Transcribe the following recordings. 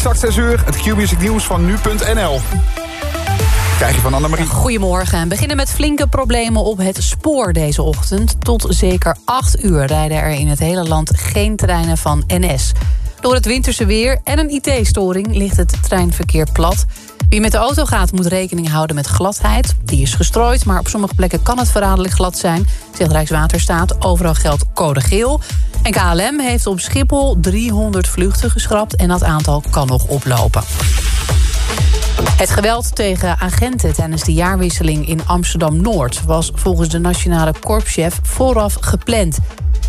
Exact 6 uur. Het Q-music nieuws van nu.nl. Krijg je van Annemarie. Goedemorgen. We beginnen met flinke problemen op het spoor deze ochtend. Tot zeker 8 uur rijden er in het hele land geen treinen van NS. Door het winterse weer en een IT-storing ligt het treinverkeer plat. Wie met de auto gaat moet rekening houden met gladheid. Die is gestrooid, maar op sommige plekken kan het verraderlijk glad zijn... zegt Rijkswaterstaat. Overal geldt code geel. En KLM heeft op Schiphol 300 vluchten geschrapt... en dat aantal kan nog oplopen. Het geweld tegen agenten tijdens de jaarwisseling in Amsterdam-Noord... was volgens de nationale korpschef vooraf gepland.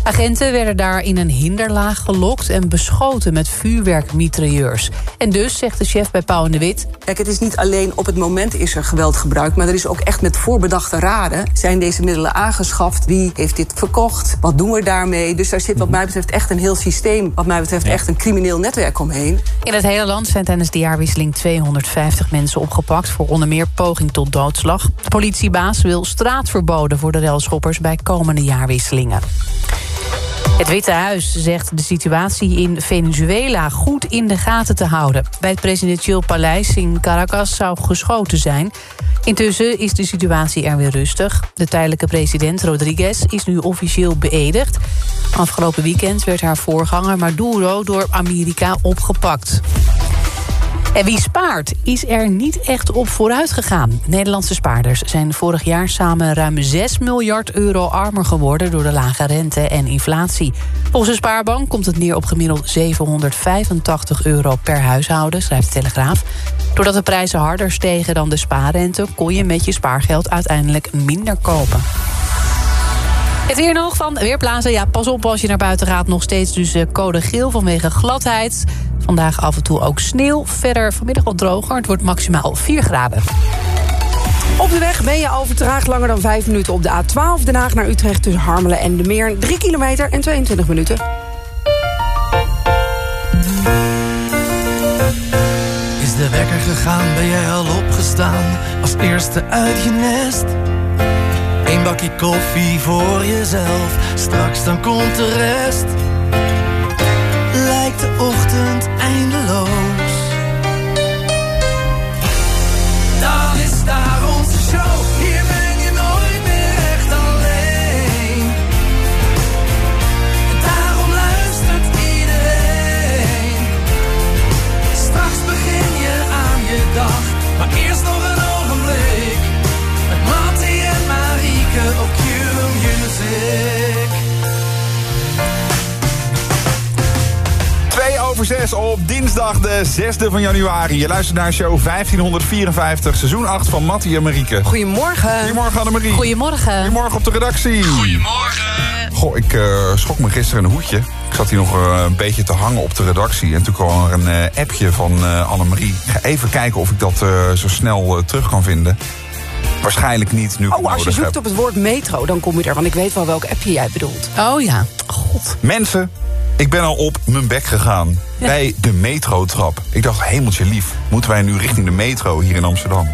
Agenten werden daar in een hinderlaag gelokt en beschoten met vuurwerkmitrailleurs. En dus, zegt de chef bij Pauw en de Wit... Kijk, het is niet alleen op het moment is er geweld gebruikt... maar er is ook echt met voorbedachte raden zijn deze middelen aangeschaft. Wie heeft dit verkocht? Wat doen we daarmee? Dus daar zit wat mij betreft echt een heel systeem... wat mij betreft echt een crimineel netwerk omheen. In het hele land zijn tijdens de jaarwisseling 250 mensen opgepakt... voor onder meer poging tot doodslag. De politiebaas wil straatverboden voor de relschoppers... bij komende jaarwisselingen. Het Witte Huis zegt de situatie in Venezuela goed in de gaten te houden. Bij het presidentieel paleis in Caracas zou geschoten zijn. Intussen is de situatie er weer rustig. De tijdelijke president Rodriguez is nu officieel beëdigd. Afgelopen weekend werd haar voorganger Maduro door Amerika opgepakt. En wie spaart, is er niet echt op vooruit gegaan. Nederlandse spaarders zijn vorig jaar samen ruim 6 miljard euro armer geworden... door de lage rente en inflatie. Volgens de spaarbank komt het neer op gemiddeld 785 euro per huishouden, schrijft de Telegraaf. Doordat de prijzen harder stegen dan de spaarrente... kon je met je spaargeld uiteindelijk minder kopen. Het weer nog van Weerplaatsen. Ja, pas op als je naar buiten gaat. Nog steeds dus eh, code geel vanwege gladheid. Vandaag af en toe ook sneeuw. Verder vanmiddag wat droger. Het wordt maximaal 4 graden. Op de weg ben je al vertraagd langer dan 5 minuten op de A12. Den Haag naar Utrecht tussen Harmelen en de Meer. 3 kilometer en 22 minuten. Is de wekker gegaan, ben jij al opgestaan? Als eerste uit je nest? Eén bakje koffie voor jezelf, straks dan komt de rest. 2 over 6 op dinsdag de 6e van januari. Je luistert naar show 1554, seizoen 8 van Mattie en Marieke. Goedemorgen. Goedemorgen Annemarie. Goedemorgen. Goedemorgen op de redactie. Goedemorgen. Goh, ik eh, schrok me gisteren een hoedje. Ik zat hier nog eh, een beetje te hangen op de redactie. En toen kwam er een eh, appje van eh Annemarie. Ik ga even kijken of ik dat eh, zo snel terug kan vinden. Waarschijnlijk niet, nu Oh, als je zoekt heb. op het woord metro, dan kom je er. Want ik weet wel welk appje jij bedoelt. Oh ja, god. Mensen, ik ben al op mijn bek gegaan. Bij de metrotrap. Ik dacht, hemeltje lief, moeten wij nu richting de metro hier in Amsterdam?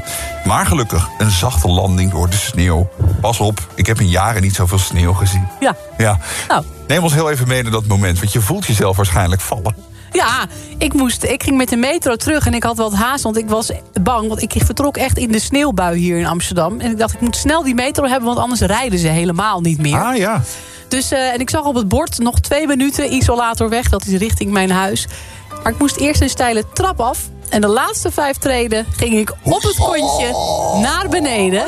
Maar gelukkig, een zachte landing door de sneeuw. Pas op, ik heb in jaren niet zoveel sneeuw gezien. Ja. Ja. Nou. Neem ons heel even mee naar dat moment, want je voelt jezelf waarschijnlijk vallen. Ja, ik, moest, ik ging met de metro terug en ik had wat haast, want ik was bang. Want ik vertrok echt in de sneeuwbui hier in Amsterdam. En ik dacht, ik moet snel die metro hebben, want anders rijden ze helemaal niet meer. Ah ja. Dus, eh, en ik zag op het bord nog twee minuten isolator weg. Dat is richting mijn huis. Maar ik moest eerst een steile trap af. En de laatste vijf treden ging ik op het kontje naar beneden.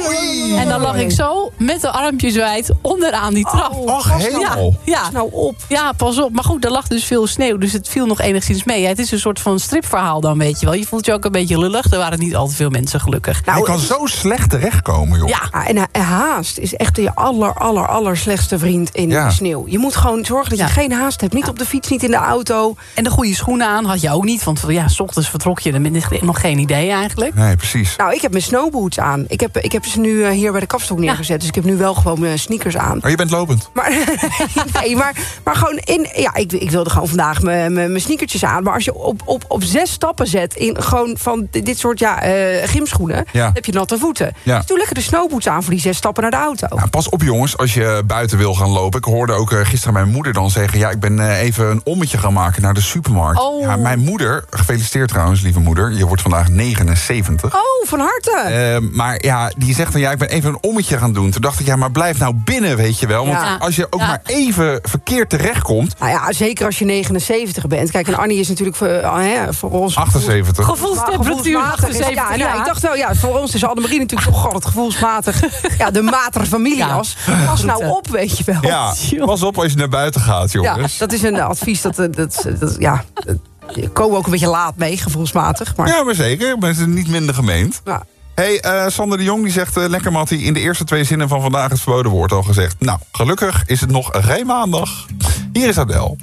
En dan lag ik zo met de armpjes wijd onderaan die trap. Och, helemaal. Ja, Nou op. ja, pas op. Maar goed, er lag dus veel sneeuw. Dus het viel nog enigszins mee. Ja, het is een soort van stripverhaal dan, weet je wel. Je voelt je ook een beetje lullig. Er waren niet al te veel mensen gelukkig. je kan zo slecht terechtkomen, joh. Ja, Ja, en ha- haast is echt je aller, aller, aller slechtste vriend in Ja. de sneeuw. Je moet gewoon zorgen dat je Ja. geen haast hebt. Niet op de fiets, niet in de auto. en de goede schoenen aan had je ook niet. Want ja, s ochtends vertrok je je? Dan ben je nog geen idee eigenlijk. Nee, precies. Nou, ik heb mijn snowboots aan. Ik heb, ik heb ze nu eh, hier bij de kapstok neergezet. Dus ik heb nu wel gewoon mijn sneakers aan. Maar je bent lopend. Maar, nee, maar, maar gewoon in. Ja, ik, ik wilde gewoon vandaag mijn, mijn, mijn sneakertjes aan. Maar als je op, op, op zes stappen zet. in gewoon van dit soort ja, eh, gymschoenen. Ja. heb je natte voeten. Ja. Dus doe lekker de snowboots aan voor die zes stappen naar de auto. Nou, pas op jongens, als je buiten wil gaan lopen. Ik hoorde ook eh, gisteren mijn moeder dan zeggen... ja, ik ben even een ommetje gaan maken naar de supermarkt. Oh. Ja, mijn moeder, gefeliciteerd trouwens, lieve moeder. Je wordt vandaag 79. Oh, van harte. Eh, maar ja, die zegt dan, ja, ik ben even een ommetje gaan doen. Toen dacht ik, ja, maar blijf nou binnen, weet je wel. Want Ja. als je ook Ja. maar even verkeerd terechtkomt... Nou ja, zeker als je 79 bent. Kijk, en Annie is natuurlijk voor, eh, hè, voor ons... 78. Gevoelstemperatuur gevoelsmatig is- 78 Ja, nou, ik dacht wel, ja, voor ons is Annemarie natuurlijk toch altijd gevoelsmatig. Ja, de matere familieas. Pas nou op, weet je wel. Ja, pas op als je naar buiten gaat, Ja, jongens. dat is een advies dat, eh, dat, dat ja, komen ook een beetje laat mee, gevoelsmatig. Maar, Ja, maar zeker. Maar ze niet minder gemeend. ja. hey, eh, Sander de Jong die zegt... eh, lekker Mattie, in de eerste twee zinnen van vandaag het verboden woord al gezegd. Nou, gelukkig is het nog geen maandag. Hier is Adele.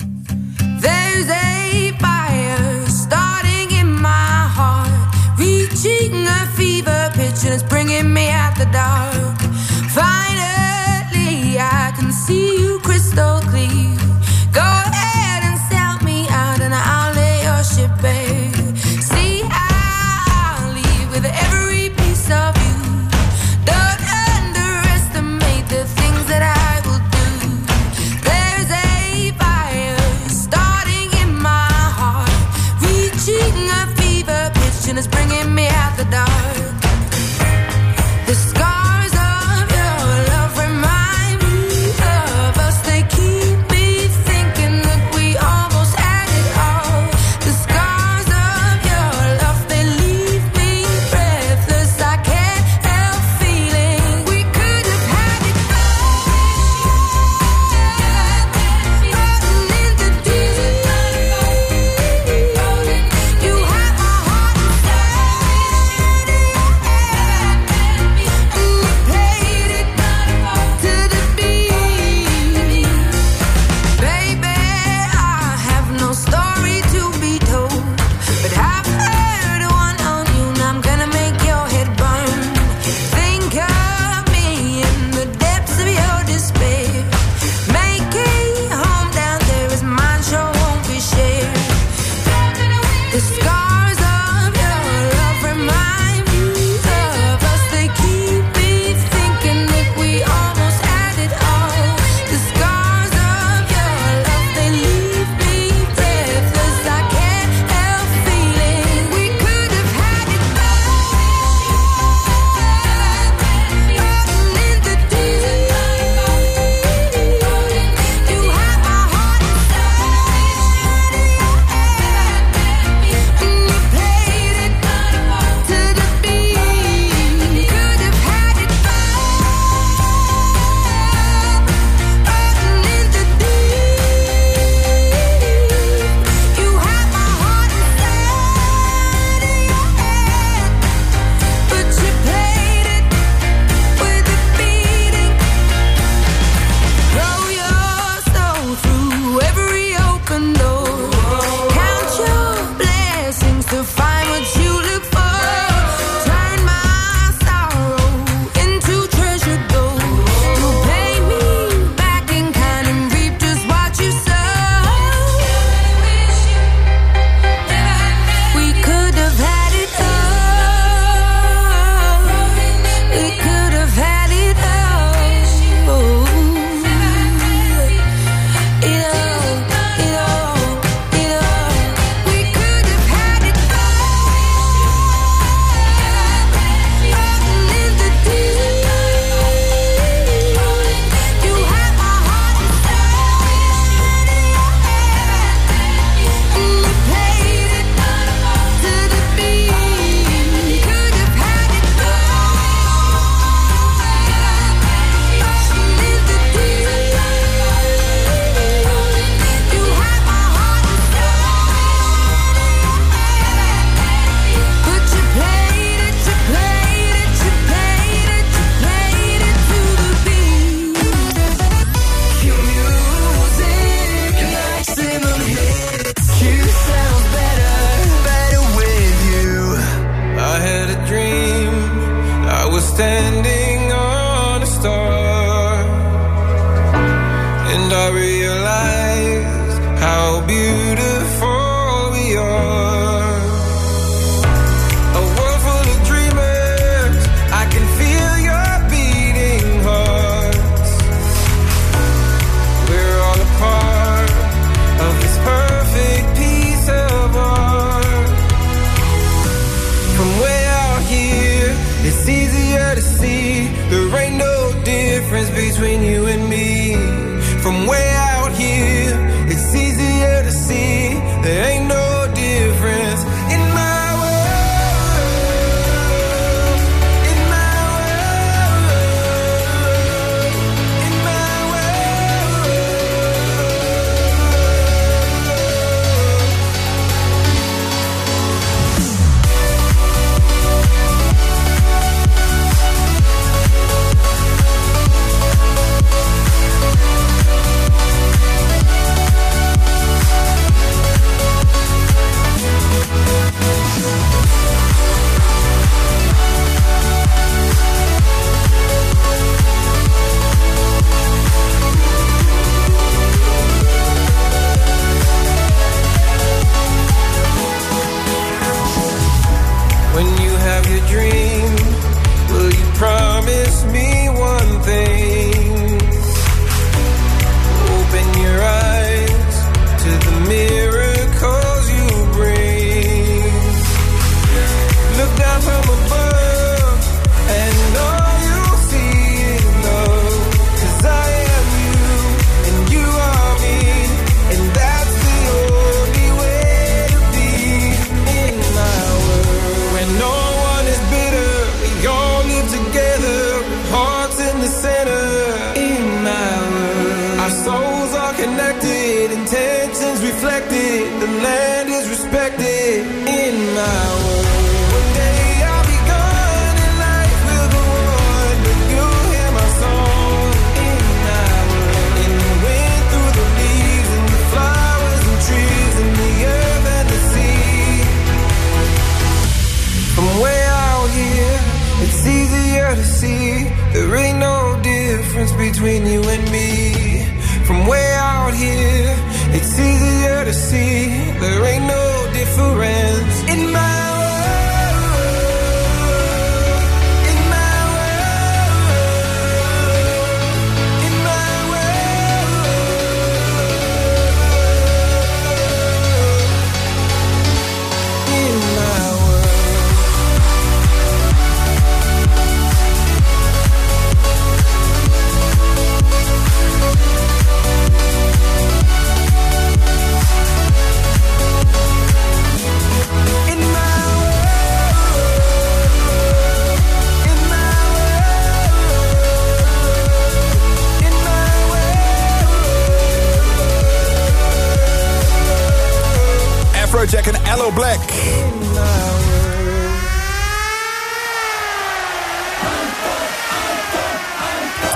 Afrojack en Allo Black.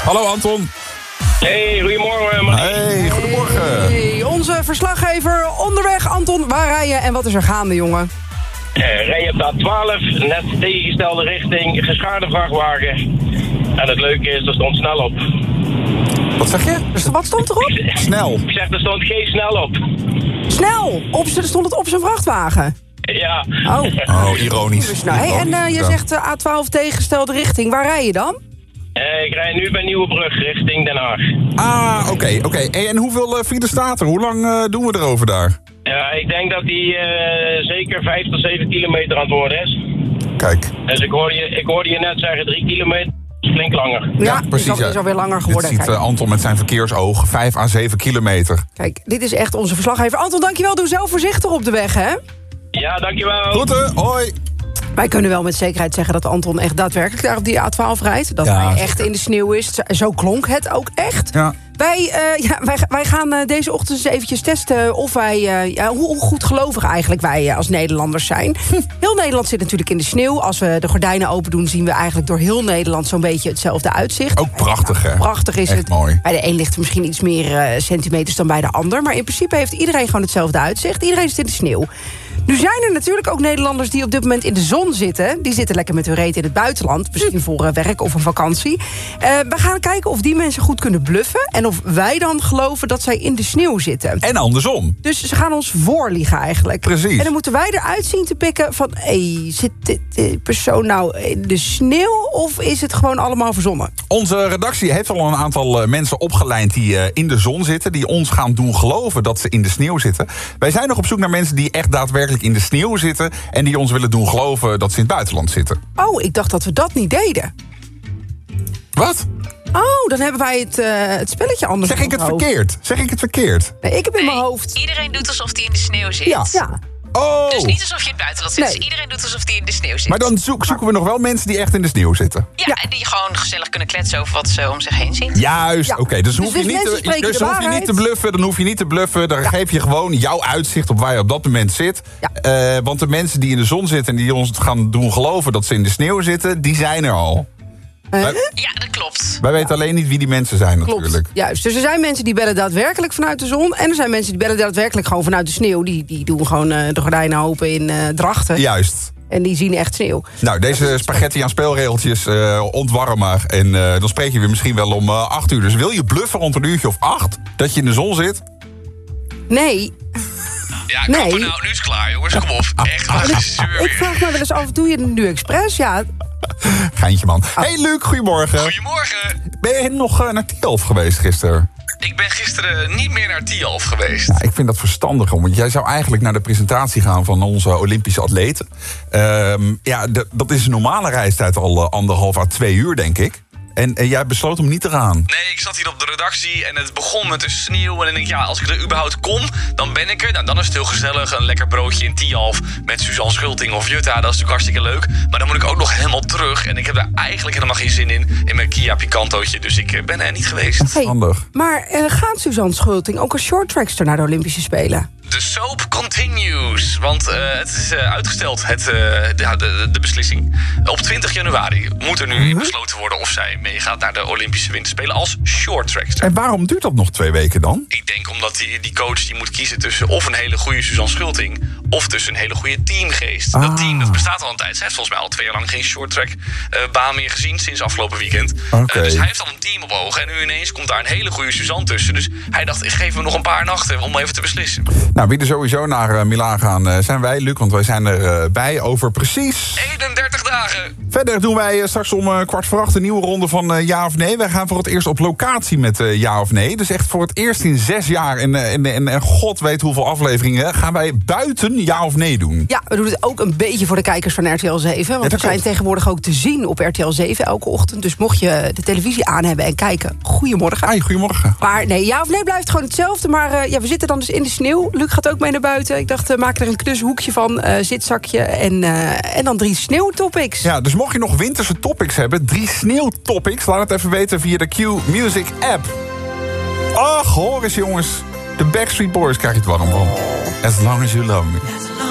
Hallo Anton. Hey, goedemorgen. Marie. Hey, goedemorgen. Hey, onze verslaggever onderweg. Anton, waar rij je en wat is er gaande, jongen? Eh, rij op de A12, net tegengestelde richting, geschaarde vrachtwagen. En het leuke is, er stond snel op. Wat zeg je? Wat stond erop? Snel. Ik zeg, er stond geen snel op. Snel! Op, stond het op zijn vrachtwagen. Ja. Oh. Oh, ironisch. Dus nou, hey, en eh, je Ja. zegt eh, A12 tegengestelde richting. Waar rij je dan? Eh, ik rij nu bij Nieuwebrug richting Den Haag. Ah, oké, oké. Hey, en hoeveel uh, files staat er? Hoe lang doen we erover daar? Ja, ik denk dat die eh, zeker 5 tot 7 kilometer aan het worden is. Kijk. Dus ik hoorde je, ik hoorde je net zeggen 3 kilometer. Flink langer. Ja, precies. Is, al, is alweer langer geworden. Dit ziet eh, Anton met zijn verkeersoog. 5 à 7 kilometer. Kijk, dit is echt onze verslaggever. Anton, dankjewel. Doe zelf voorzichtig op de weg, hè? Ja, dankjewel. Groeten, hoi. Wij kunnen wel met zekerheid zeggen dat Anton echt daadwerkelijk daar op die A12 rijdt. Dat Ja, hij echt in de sneeuw is. Zo- klonk het ook echt. Ja. Wij, eh, ja, wij, wij gaan eh, deze ochtend eens eventjes testen of wij, ja, hoe, hoe goed gelovig eigenlijk wij als Nederlanders zijn. Heel Nederland zit natuurlijk in de sneeuw. Als we de gordijnen open doen, zien we eigenlijk door heel Nederland zo'n beetje hetzelfde uitzicht. Ook prachtig, hè? Prachtig is Echt het. mooi. Bij de een ligt er misschien iets meer centimeters dan bij de ander. Maar in principe heeft iedereen gewoon hetzelfde uitzicht. Iedereen zit in de sneeuw. Nu zijn er natuurlijk ook Nederlanders die op dit moment in de zon zitten. Die zitten lekker met hun reet in het buitenland. Misschien voor werk of een vakantie. Eh, we gaan kijken of die mensen goed kunnen bluffen. En of wij dan geloven dat zij in de sneeuw zitten. En andersom. Dus ze gaan ons voorliegen eigenlijk. Precies. En dan moeten wij eruit zien te pikken van... Hey, zit dit, dit persoon nou in de sneeuw of is het gewoon allemaal verzonnen? Onze redactie heeft al een aantal eh, mensen opgeleid die eh, in de zon zitten. Die ons gaan doen geloven dat ze in de sneeuw zitten. Wij zijn nog op zoek naar mensen die echt daadwerkelijk in de sneeuw zitten. En die ons willen doen geloven dat ze in het buitenland zitten. Oh, ik dacht dat we dat niet deden. Wat? Oh, dan hebben wij het, eh, het spelletje anders Zeg ik het hoofd. verkeerd? Zeg ik het verkeerd? Nee, ik heb in mijn hoofd... Iedereen doet alsof hij in de sneeuw zit. Ja. Ja, Oh! Dus niet alsof je in het buitenland zit. Nee. Dus iedereen doet alsof hij in de sneeuw zit. Maar dan zoek- zoeken we nog wel mensen die echt in de sneeuw zitten. Ja, en die gewoon gezellig kunnen kletsen over wat ze om zich heen zien. Juist, Ja. oké. dus Dus hoef je, dus niet te, dus hoef je niet te bluffen. Dan hoef je niet te bluffen. Dan geef je gewoon jouw uitzicht op waar je op dat moment zit. Ja. Eh, want de mensen die in de zon zitten en die ons gaan doen geloven dat ze in de sneeuw zitten, die zijn er al. Wij, Ja, dat klopt. wij weten alleen niet wie die mensen zijn klopt. natuurlijk. Juist. Dus er zijn mensen die bellen daadwerkelijk vanuit de zon. En er zijn mensen die bellen daadwerkelijk gewoon vanuit de sneeuw. Die, die doen gewoon eh, de gordijnen open in eh, drachten. Juist. En die zien echt sneeuw. Nou, deze spaghetti aan speelregeltjes eh ontwarmen. En dan spreek je weer misschien wel om eh, acht uur. Dus wil je bluffen rond een uurtje of acht? Dat je in de zon zit? Nee, Ja, Nee. nou, nu is het klaar, jongens. Kom op. Echt, wat ik, gezeur ik vraag me wel eens af, doe je het nu expres? Ja, Geintje man. Hey Luc, goedemorgen. Goedemorgen. Ben je nog eh, naar Tielf geweest gisteren? Ik ben gisteren niet meer naar Tialf geweest. Ja, ik vind dat verstandig, om, want jij zou eigenlijk naar de presentatie gaan van onze Olympische atleten. Ehm, ja, dat is een normale reistijd al eh, anderhalf à twee uur, denk ik. En, en jij besloot om niet te gaan. Nee, ik zat hier op de redactie en het begon met de sneeuw. En dan denk ik, ja, als ik er überhaupt kom, dan ben ik er. Nou, dan is het heel gezellig. Een lekker broodje in Tialf met Suzanne Schulting of Jutta. Dat is natuurlijk hartstikke leuk. Maar dan moet ik ook nog helemaal terug. En ik heb daar eigenlijk helemaal geen zin in, in mijn Kia Picantootje. Dus ik eh, ben er niet geweest. Hey, Handig. maar eh, gaat Suzanne Schulting ook als shorttrackster naar de Olympische Spelen? De soap continues. Want eh, het is eh, uitgesteld, het, eh, de, de, de beslissing. Op 20 januari moet er nu besloten worden of zij meegaat naar de Olympische Winterspelen als shorttrackster. En waarom duurt dat nog twee weken dan? Ik denk omdat die, die coach die moet kiezen tussen of een hele goede Suzanne Schulting... of tussen een hele goede teamgeest. Ah. Dat team dat bestaat al een tijd. Ze heeft volgens mij al twee jaar lang geen shorttrack baan meer gezien sinds afgelopen weekend. Dus hij heeft al een team op ogen. En nu ineens komt daar een hele goede Suzanne tussen. Dus hij dacht, ik geef hem nog een paar nachten om even te beslissen. Nou, wie er sowieso naar uh, Milaan gaan, uh, zijn wij, Luc. Want wij zijn er uh, bij over precies... 31 dagen. Verder doen wij straks om kwart voor acht een nieuwe ronde van Ja of Nee. Wij gaan voor het eerst op locatie met Ja of Nee. Dus echt voor het eerst in zes jaar en, en, en, en god weet hoeveel afleveringen... gaan wij buiten Ja of Nee doen. Ja, we doen het ook een beetje voor de kijkers van RTL 7. Want Ja, we dat zijn klopt. tegenwoordig ook te zien op RTL 7 elke ochtend. Dus mocht je de televisie aan hebben en kijken, goedemorgen. Goedemorgen. Maar nee, ja of nee blijft gewoon hetzelfde. Maar eh, ja, we zitten dan dus in de sneeuw. Luc gaat ook mee naar buiten. Ik dacht, uh, maak er een knushoekje van, uh, zitzakje en, uh, en dan drie sneeuwtopics. Ja, dus mocht je nog winterse topics hebben, drie sneeuwtopics... laat het even weten via de Q-Music app. Ach, hoor eens jongens. De Backstreet Boys krijg je het warm van. As long as you love me.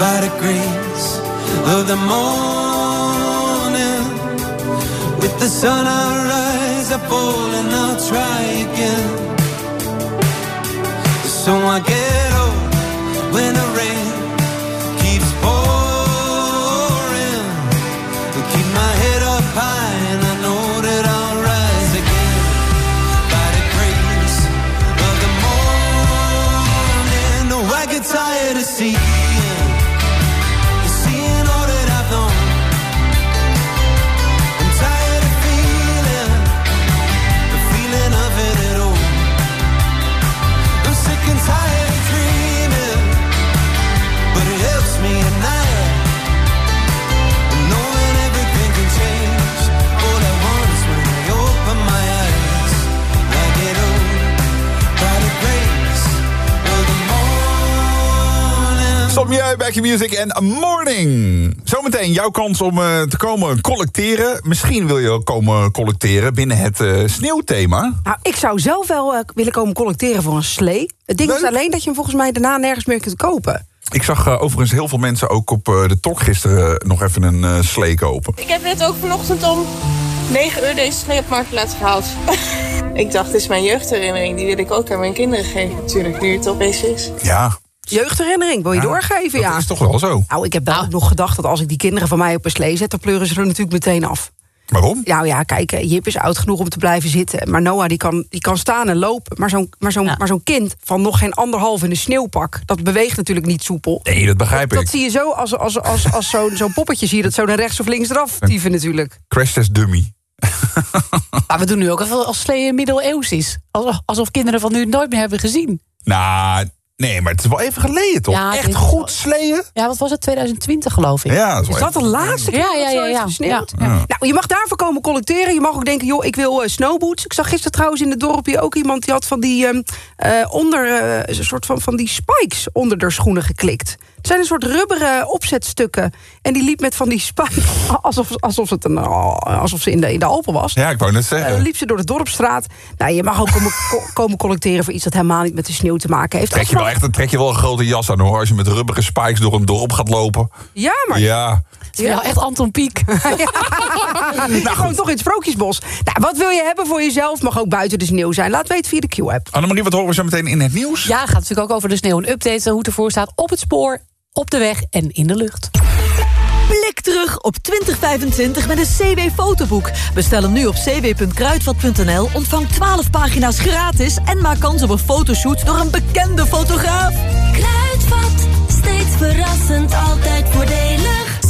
by the grace of the morning, with the sun I rise, I fall and I'll try again. So I get Stop je Back in Music en Morning. Zometeen jouw kans om eh, te komen collecteren. Misschien wil je komen collecteren binnen het eh, sneeuwthema. Nou, ik zou zelf wel eh, willen komen collecteren voor een slee. Het ding is alleen dat je hem volgens mij daarna nergens meer kunt kopen. Ik zag overigens heel veel mensen ook op eh, de tok gisteren nog even een eh, slee kopen. Ik heb net ook vanochtend om 9 uur deze slee op marktplaats gehaald. ik dacht, dit is mijn jeugdherinnering. Die wil ik ook aan mijn kinderen geven, natuurlijk, nu het opeens is. Ja, Jeugdherinnering, wil je doorgeven? Ja. dat is toch wel zo. Nou, ik heb wel ook nog gedacht dat als ik die kinderen van mij op een slee zet... dan pleuren ze er natuurlijk meteen af. Waarom? Nou ja, kijk, Jip is oud genoeg om te blijven zitten. Maar Noah die kan, die kan staan en lopen. Maar zo'n maar zo'n maar zo'n kind van nog geen anderhalf in een sneeuwpak... dat beweegt natuurlijk niet soepel. Nee, dat begrijp Dat ik. zie je zo, als, als, als, als zo'n zo'n poppetje zie je dat zo naar rechts of links eraf tieven natuurlijk. Crash test dummy. Maar we doen nu ook even als slee middeleeuws is. Alsof, kinderen van nu het nooit meer hebben gezien. Nou, nee, maar het is wel even geleden toch? Ja, het Echt goed wel- sleeën? Ja, wat was het? 2020 geloof ik. Ja, dat is Is wel dat de laatste keer Ja, dat ja, zo ja, heeft ja. Nou, je mag daarvoor komen collecteren. Je mag ook denken, joh, ik wil eh, snowboots. Ik zag gisteren trouwens in het dorpje ook iemand... die had van die, ehm, eh, onder, een soort van, van die spikes onder de schoenen geklikt. Het zijn een soort rubberen opzetstukken. En die liep met van die spikes alsof, alsof, het een, alsof ze in de, in de Alpen was. Ja, ik wou net Eh, zeggen. liep ze door de dorpstraat. Nou, je mag ook komen, ko- komen collecteren voor iets dat helemaal niet met de sneeuw te maken heeft. Trek je, wel echt, trek je wel een grote jas aan hoor. Als je met rubberen spikes door een dorp gaat lopen. Ja, maar Ja. Het is wel echt Anton Pieck. nou, gewoon toch in het Sprookjesbos. Nou, wat wil je hebben voor jezelf? Mag ook buiten de sneeuw zijn. Laat weten via de Q-app. Annemarie, wat horen we zo meteen in het nieuws? Ja, gaat natuurlijk ook over de sneeuw. Een update hoe het ervoor staat op het spoor, op de weg en in de lucht. Blik terug op 2025 met een CW-fotoboek. Bestel hem nu op cw.kruidvat.nl, ontvang 12 pagina's gratis... en maak kans op een fotoshoot door een bekende fotograaf. Kruidvat, steeds verrassend, altijd voordelig.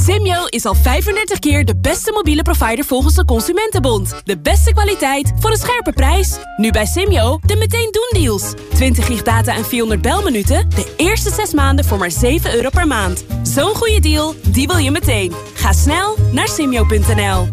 Simyo is al 35 keer de beste mobiele provider volgens de Consumentenbond. De beste kwaliteit voor een scherpe prijs. Nu bij Simyo de meteen doen deals. 20 gig data en 400 belminuten. De eerste 6 maanden voor maar 7 euro per maand. Zo'n goede deal, die wil je meteen. Ga snel naar simyo.nl.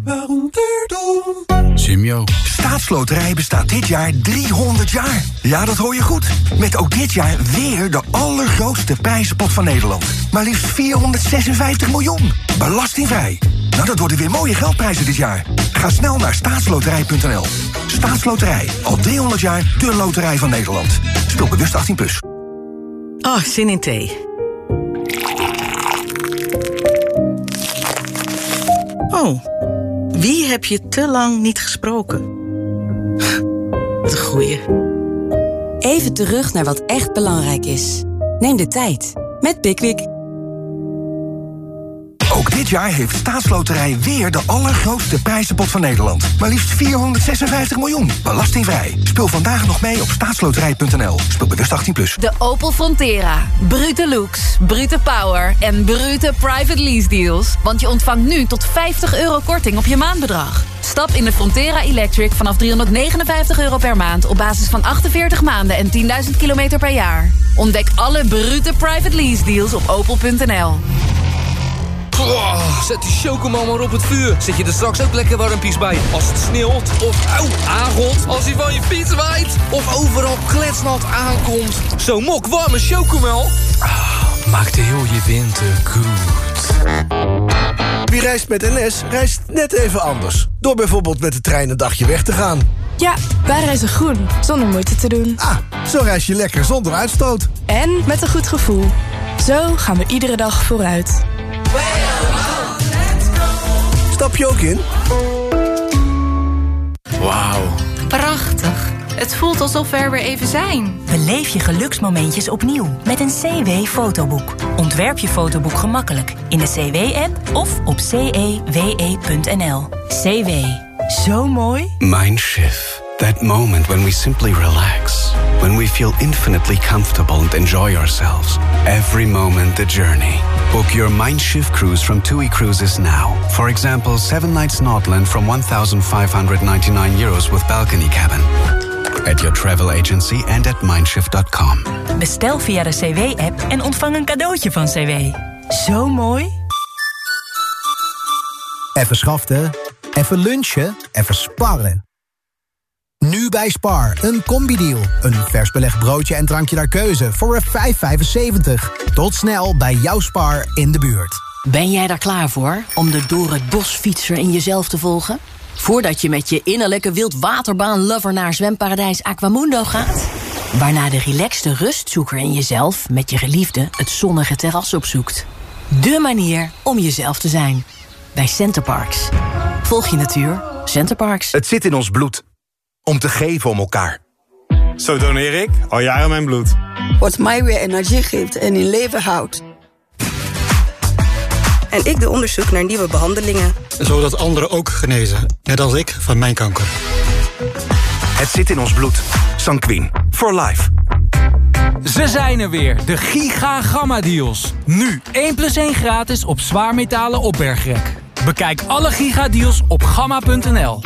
Simio. Staatsloterij bestaat dit jaar 300 jaar. Ja, dat hoor je goed. Met ook dit jaar weer de allergrootste prijzenpot van Nederland. Maar liefst 456 miljoen. Belastingvrij. Nou, dat worden weer mooie geldprijzen dit jaar. Ga snel naar staatsloterij.nl. Staatsloterij. Al 300 jaar de loterij van Nederland. Speel bewust 18+. Plus. Oh, zin in thee. Oh, wie heb je te lang niet gesproken? Wat een goeie. Even terug naar wat echt belangrijk is. Neem de tijd met Pickwick. Ook dit jaar heeft Staatsloterij weer de allergrootste prijzenpot van Nederland. Maar liefst 456 miljoen. Belastingvrij. Speel vandaag nog mee op staatsloterij.nl. Speel bewust 18+. Plus. De Opel Frontera. Brute looks, brute power en brute private lease deals. Want je ontvangt nu tot 50 euro korting op je maandbedrag. Stap in de Frontera Electric vanaf 359 euro per maand... op basis van 48 maanden en 10.000 kilometer per jaar. Ontdek alle brute private lease deals op opel.nl. Zet die chocomel maar op het vuur. Zet je er straks ook lekker warmpies bij. Als het sneeuwt of auw, aangot. Als hij van je fiets waait. Of overal kletsnat aankomt. Zo'n mok warme chocomel. Ah, maakt heel je winter goed. Wie reist met NS, reist net even anders. Door bijvoorbeeld met de trein een dagje weg te gaan. Ja, wij reizen groen, zonder moeite te doen. Ah, zo reis je lekker zonder uitstoot. En met een goed gevoel. Zo gaan we iedere dag vooruit. Stap je ook in? Wauw. Prachtig. Het voelt alsof we er weer even zijn. Beleef je geluksmomentjes opnieuw met een CW-fotoboek. Ontwerp je fotoboek gemakkelijk in de CW-app of op cewe.nl. CW. Zo mooi. Mindshift. That moment when we simply relax. When we feel infinitely comfortable and enjoy ourselves. Every moment the journey. Book your Mindshift cruise from TUI Cruises now. For example, 7 nights Nordland from 1,599 euros with balcony cabin. At your travel agency and at mindshift.com. Bestel via de CW-app en ontvang een cadeautje van CW. Zo mooi. Even schaften, even lunchen, even sparren. Nu bij Spar, een combi-deal. Een vers belegd broodje en drankje naar keuze voor een 5,75. Tot snel bij jouw Spar in de buurt. Ben jij daar klaar voor om de door het bos fietser in jezelf te volgen? Voordat je met je innerlijke wildwaterbaan-lover naar zwemparadijs Aquamundo gaat? Waarna de relaxte rustzoeker in jezelf met je geliefde het zonnige terras opzoekt. De manier om jezelf te zijn. Bij Centerparks. Volg je natuur. Centerparks. Het zit in ons bloed. Om te geven om elkaar. Zo doneer ik al jaren mijn bloed. Wat mij weer energie geeft en in leven houdt. En ik doe onderzoek naar nieuwe behandelingen. Zodat anderen ook genezen, net als ik van mijn kanker. Het zit in ons bloed. Sanquin. For life. Ze zijn er weer, de Giga Gamma Deals. Nu 1 plus 1 gratis op zwaarmetalen opbergrek. Bekijk alle gigadeals op gamma.nl.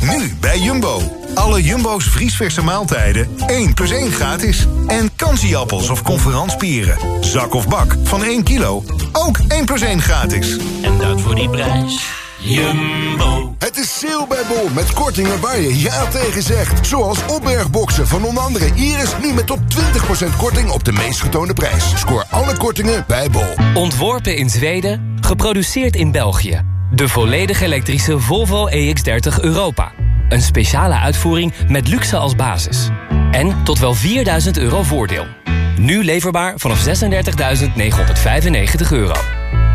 Nu bij Jumbo. Alle Jumbo's vriesverse maaltijden 1 plus 1 gratis. En kansieappels of conferanspieren. Zak of bak van 1 kilo. Ook 1 plus 1 gratis. En dat voor die prijs. Jumbo. Het is sale bij Bol met kortingen waar je ja tegen zegt. Zoals opbergboxen van onder andere Iris nu met tot 20% korting op de meest getoonde prijs. Scoor alle kortingen bij Bol. Ontworpen in Zweden, geproduceerd in België. De volledig elektrische Volvo EX30 Europa. Een speciale uitvoering met luxe als basis. En tot wel 4000 euro voordeel. Nu leverbaar vanaf 36.995 euro.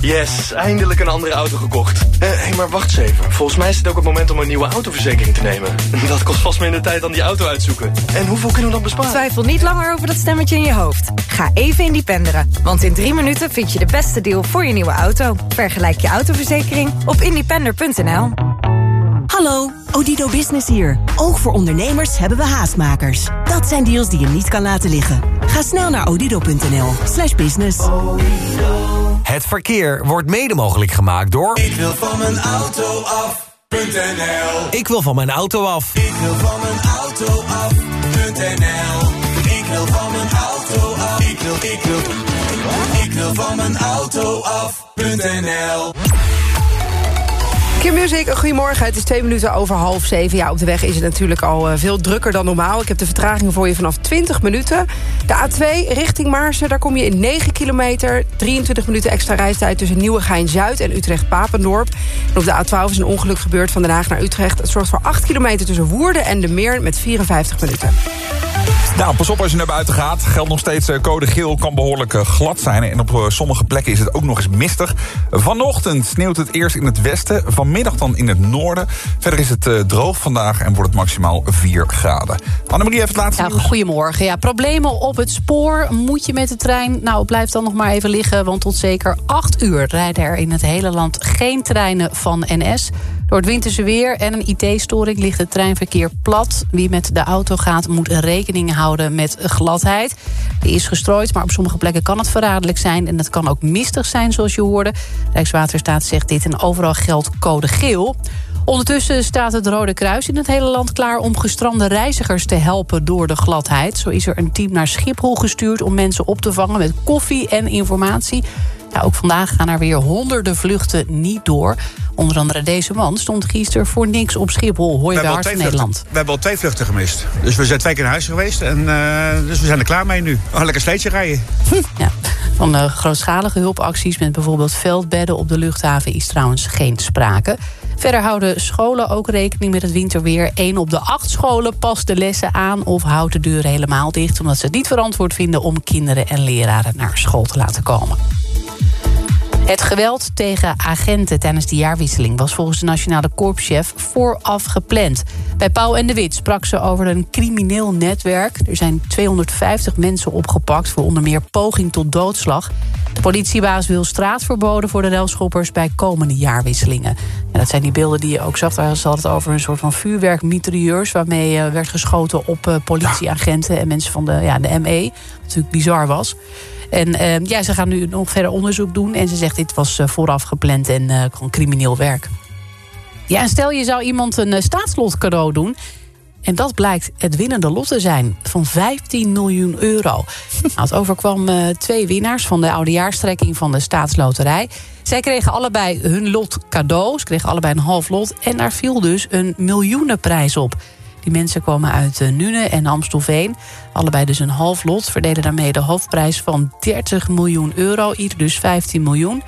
Yes, eindelijk een andere auto gekocht. Hé, hey, maar wacht eens even. Volgens mij is het ook het moment om een nieuwe autoverzekering te nemen. Dat kost vast minder tijd dan die auto uitzoeken. En hoeveel kunnen we dan besparen? Twijfel niet langer over dat stemmetje in je hoofd. Ga even independeren. Want in drie minuten vind je de beste deal voor je nieuwe auto. Vergelijk je autoverzekering op independer.nl. Hallo, Odido Business hier. Ook voor ondernemers hebben we haastmakers. Dat zijn deals die je niet kan laten liggen. Ga snel naar odido.nl slash business. Het verkeer wordt mede mogelijk gemaakt door... Ik wil van mijn auto af.nl Ik wil van mijn auto af. Ik wil van mijn auto af.nl Ik wil van mijn auto af. Ik wil, ik wil, ik wil van mijn auto af.nl Q-Music, een goedemorgen. Het is twee minuten over half zeven. Ja, op de weg is het natuurlijk al uh, veel drukker dan normaal. Ik heb de vertraging voor je vanaf 20 minuten. De A2 richting Maarsen, daar kom je in 9 kilometer. 23 minuten extra reistijd tussen Nieuwegein-Zuid en Utrecht-Papendorp. En op de A12 is een ongeluk gebeurd van Den Haag naar Utrecht. Het zorgt voor 8 kilometer tussen Woerden en de Meer met 54 minuten. Nou, pas op als je naar buiten gaat. Geldt nog steeds eh, code geel, kan behoorlijk eh, glad zijn. En op sommige plekken is het ook nog eens mistig. Vanochtend sneeuwt het eerst in het westen. Vanmiddag dan in het noorden. Verder is het droog vandaag en wordt het maximaal 4 graden. Annemarie heeft het laatste ja, nieuws. Goedemorgen. Ja, problemen op het spoor. Moet je met de trein? Nou, blijf dan nog maar even liggen. Want tot zeker 8 uur rijden er in het hele land geen treinen van NS. Door het winterse weer en een IT-storing ligt het treinverkeer plat. Wie met de auto gaat moet rekening houden met gladheid. Die is gestrooid, maar op sommige plekken kan het verraderlijk zijn. En het kan ook mistig zijn, zoals je hoorde. Rijkswaterstaat zegt dit en overal geldt code geel. Ondertussen staat het Rode Kruis in het hele land klaar... om gestrande reizigers te helpen door de gladheid. Zo is er een team naar Schiphol gestuurd... om mensen op te vangen met koffie en informatie. Ja, ook vandaag gaan er weer honderden vluchten niet door. Onder andere deze man stond gisteren voor niks op Schiphol. Hoor je bij Hart Nederland. We hebben al twee vluchten gemist. Dus we zijn twee keer naar huis geweest. En, uh, dus we zijn er klaar mee nu. Oh, lekker sleetje rijden. Ja. Van uh, grootschalige hulpacties met bijvoorbeeld veldbedden op de luchthaven... is trouwens geen sprake. Verder houden scholen ook rekening met het winterweer. Eén op de acht scholen past de lessen aan of houdt de deuren helemaal dicht... omdat ze het niet verantwoord vinden om kinderen en leraren naar school te laten komen. Het geweld tegen agenten tijdens de jaarwisseling... was volgens de nationale korpschef vooraf gepland. Bij Pauw en de Wit sprak ze over een crimineel netwerk. Er zijn 250 mensen opgepakt voor onder meer poging tot doodslag. De politiebaas wil straatverboden voor de relschoppers... bij komende jaarwisselingen. En dat zijn die beelden die je ook zag. Daar zat het over een soort van vuurwerkmitrailleurs... waarmee uh, werd geschoten op uh, politieagenten en mensen van de, ja, de ME. Wat natuurlijk bizar was. En uh, ja, ze gaan nu nog verder onderzoek doen. En ze zegt dit was uh, vooraf gepland en uh, gewoon crimineel werk. Ja, en stel je zou iemand een uh, staatslot cadeau doen... En dat blijkt het winnende lot te zijn van 15 miljoen euro. Nou, het overkwam uh, twee winnaars van de oudejaarstrekking van de staatsloterij. Zij kregen allebei hun lot cadeau. Ze kregen allebei een half lot. En daar viel dus een miljoenenprijs op. Die mensen komen uit uh, Nune en Amstelveen. Allebei dus een half lot. Verdelen daarmee de hoofdprijs van 30 miljoen euro. Ieder dus 15 miljoen.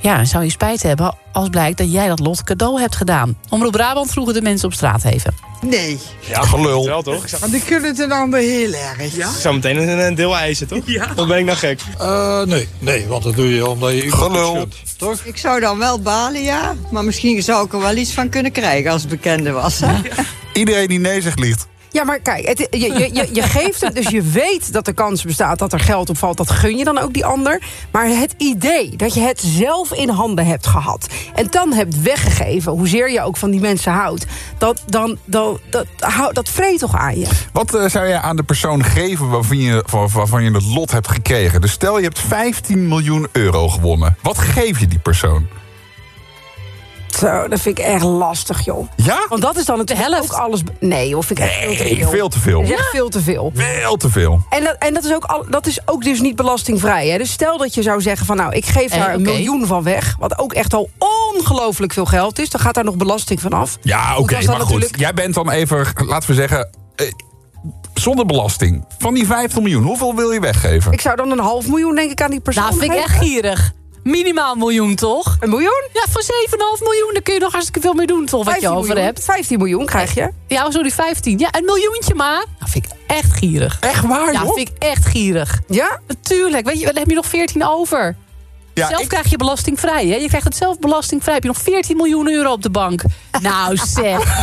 Ja, zou je spijt hebben als blijkt dat jij dat lot cadeau hebt gedaan. Omroep Brabant vroegen de mensen op straat even. Nee. Ja, gelul. Wel toch? Want die kunnen het een ander heel erg. Ja? Ik zou meteen een, deel eisen, toch? Ja. Of ben ik nou gek? Uh, nee, nee, want dat doe je omdat je gelul. Toch? Ik zou dan wel balen, ja. Maar misschien zou ik er wel iets van kunnen krijgen als het bekende was. Hè? Ja. Iedereen die nee zegt liegt. Ja, maar kijk, je, je, je, je, geeft het, dus je weet dat er kans bestaat dat er geld opvalt. Dat gun je dan ook die ander. Maar het idee dat je het zelf in handen hebt gehad... en dan hebt weggegeven, hoezeer je ook van die mensen houdt... dat, dan, dan, dat, dat, dat vreet toch aan je? Wat uh, zou je aan de persoon geven waarvan je, waarvan je het lot hebt gekregen? Dus stel je hebt 15 miljoen euro gewonnen. Wat geef je die persoon? Zo, dat vind ik echt lastig, joh. Ja? Want dat is dan het helft. Ook alles. Nee, of ik echt nee, veel te veel. veel te veel. Dat is echt veel te veel. Veel te veel. En dat, en dat, is, ook al, dat is ook dus niet belastingvrij. Hè? Dus stel dat je zou zeggen van nou, ik geef daar Eh, een oké. miljoen van weg. Wat ook echt al ongelooflijk veel geld is. Dan gaat daar nog belasting van af. Ja, oké, dat maar goed. Jij bent dan even, laten we zeggen... eh, zonder belasting. Van die 50 miljoen, hoeveel wil je weggeven? Ik zou dan een half miljoen denk ik aan die persoon Nou, vind ik echt gierig. Minimaal een miljoen, toch? Een miljoen? Ja, voor 7,5 miljoen, daar kun je nog hartstikke veel mee doen, toch? Wat je 15 over miljoen. hebt. 15 miljoen krijg je. Ja, oh, sorry, 15. Ja, een miljoentje maar. Nou, vind ik echt gierig. Echt waar, Ja, joh? vind ik echt gierig. Ja? Natuurlijk. Weet je, dan heb je nog 14 over. Ja, zelf ik- krijg je belastingvrij, hè? Je krijgt het zelf belastingvrij. Heb je nog 14 miljoen euro op de bank. Nou, zeg.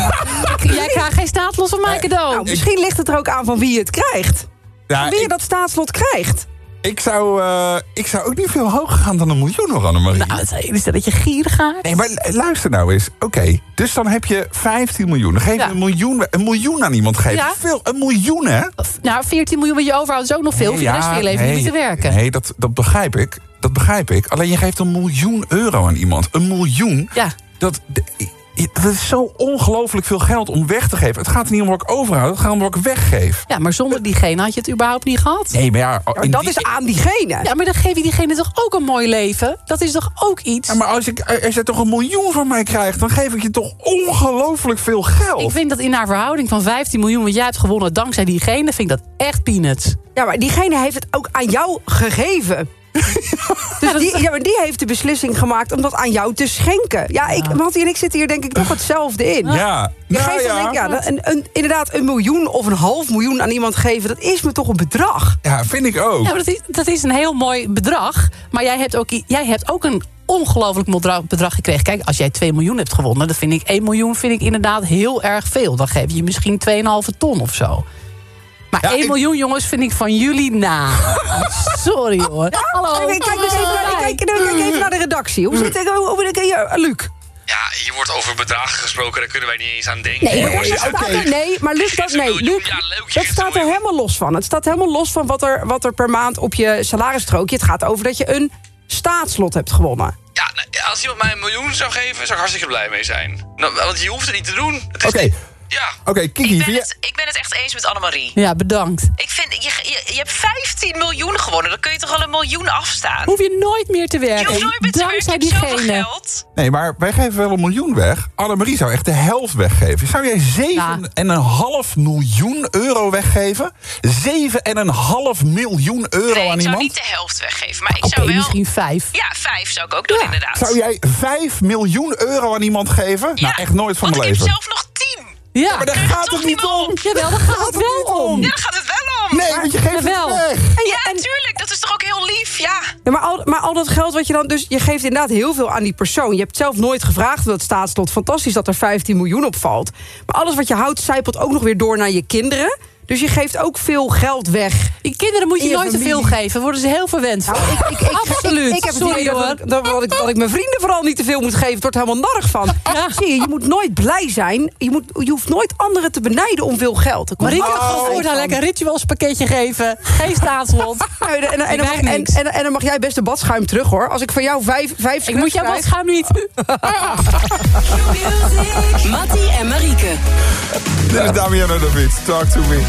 Jij krijgt geen staatslos van mijn cadeau. Nou, misschien ligt het er ook aan van wie het krijgt. Ja, Van wie je ik, dat staatslot krijgt. Ik, zou, eh, ik zou ook niet veel hoger gaan dan een miljoen nog, Annemarie. Nou, is dat je gierig gaat. Nee, maar luister nou eens. Oké, dus dan heb je 15 miljoen. Dan geef je Ja. een, miljoen, een miljoen aan iemand geven. Ja. Veel, een miljoen, hè? Nou, 14 miljoen wat je overhoudt is ook nog veel. Voor de rest van je leven nee, niet te werken. Nee, dat, dat begrijp ik. Dat begrijp ik. Alleen je geeft een miljoen euro aan iemand. Een miljoen. Ja. Dat, dat is zo ongelooflijk veel geld om weg te geven. Het gaat er niet om wat ik overhoud. Het gaat om wat ik weggeef. Ja, maar zonder diegene had je het überhaupt niet gehad. Nee, maar ja... Maar dat die- is aan diegene. Ja, maar dan geef je diegene toch ook een mooi leven? Dat is toch ook iets? Ja, maar als, ik, als jij toch een miljoen van mij krijgt... dan geef ik je toch ongelooflijk veel geld. Ik vind dat in haar verhouding van 15 miljoen... wat jij hebt gewonnen dankzij diegene... vind ik dat echt peanuts. Ja, maar diegene heeft het ook aan jou gegeven. dus die, ja, maar die heeft de beslissing gemaakt om dat aan jou te schenken. Ja, ik, Mattie en ik zitten hier denk ik toch hetzelfde in. Ja, Je nou geeft dan ja. denk ik, ja, een, een, inderdaad een miljoen of een half miljoen aan iemand geven... dat is me toch een bedrag. Ja, vind ik ook. Ja, maar dat is, dat is een heel mooi bedrag. Maar jij hebt ook, jij hebt ook een ongelooflijk bedrag, bedrag gekregen. Kijk, als jij 2 miljoen hebt gewonnen... dan vind ik 1 miljoen vind ik inderdaad heel erg veel. Dan geef je misschien 2,5 ton of zo. Maar Ja, 1 ik- miljoen, jongens, vind ik van jullie na. Sorry, hoor. Hallo. Kijk, kijk, eens even, naar, kijk, kijk even naar de redactie. Hoe zit het? Hoe, hoe, hoe, Luc? Ja, hier wordt over bedragen gesproken, daar kunnen wij niet eens aan denken. Nee, Jongens, dat staat er- nee, maar Luc, dat, nee, Luc, dat staat er helemaal los van. Het staat helemaal los van wat er, wat er per maand op je salarisstrookje... het gaat over dat je een staatslot hebt gewonnen. Ja, nou, als iemand mij een miljoen zou geven, zou ik hartstikke blij mee zijn. Nou, want je hoeft het niet te doen. Het is Oké. Ja. Oké, Kiki. Ik ben, het, ik ben het echt eens met Annemarie. Ja, bedankt. Ik vind, je, je, je hebt 15 miljoen gewonnen. Dan kun je toch al een miljoen afstaan? Hoef je nooit meer te Je werken. hoeft nooit meer te werken. Dankzij Je zoveel diegene. geld. Nee, maar wij geven wel een miljoen weg. Annemarie zou echt de helft weggeven. Zou jij 7,5 miljoen euro weggeven? 7,5 miljoen euro Nee, aan ik zou iemand? niet de helft weggeven. Maar ik zou wel... misschien 5. Ja, vijf zou ik ook doen, inderdaad. Zou jij 5 miljoen euro aan iemand geven? Nou, echt nooit van mijn ik heb leven. zelf nog 10. Ja, maar daar gaat het niet om. Jawel, daar gaat het wel om. Ja, daar gaat het wel om. Nee, want je geeft Jawel. het weg. Ja, natuurlijk. Dat is toch ook heel lief, ja. Ja, maar, al, maar al dat geld wat je dan... Dus je geeft inderdaad heel veel aan die persoon. Je hebt zelf nooit gevraagd dat staatslot. Fantastisch dat er 15 miljoen op valt. Maar alles wat je houdt, zijpelt ook nog weer door naar je kinderen. Dus je geeft ook veel geld weg. Die kinderen moet je nooit te veel geven. Worden ze heel verwend. Nou, ik, ik, ik, Absoluut. Ik, ik heb het Sorry dat, hoor. ik- dat, dat ik, dat ik mijn vrienden vooral niet te veel moet geven. Het wordt helemaal narrig van. Zie je, je moet nooit blij zijn. Je, moet, je hoeft nooit anderen te benijden om veel geld. Ga voor van. daar lekker een ritualspakketje geven. Geen staatslot. Ja, En, en, en, Ik dan krijg mag, en, en, en dan mag jij best de badschuim terug, hoor. Als ik van jou vijf, vijf Ik moet jouw badschuim niet. Mattie en Marieke. Dit is Damiano David. Talk to me.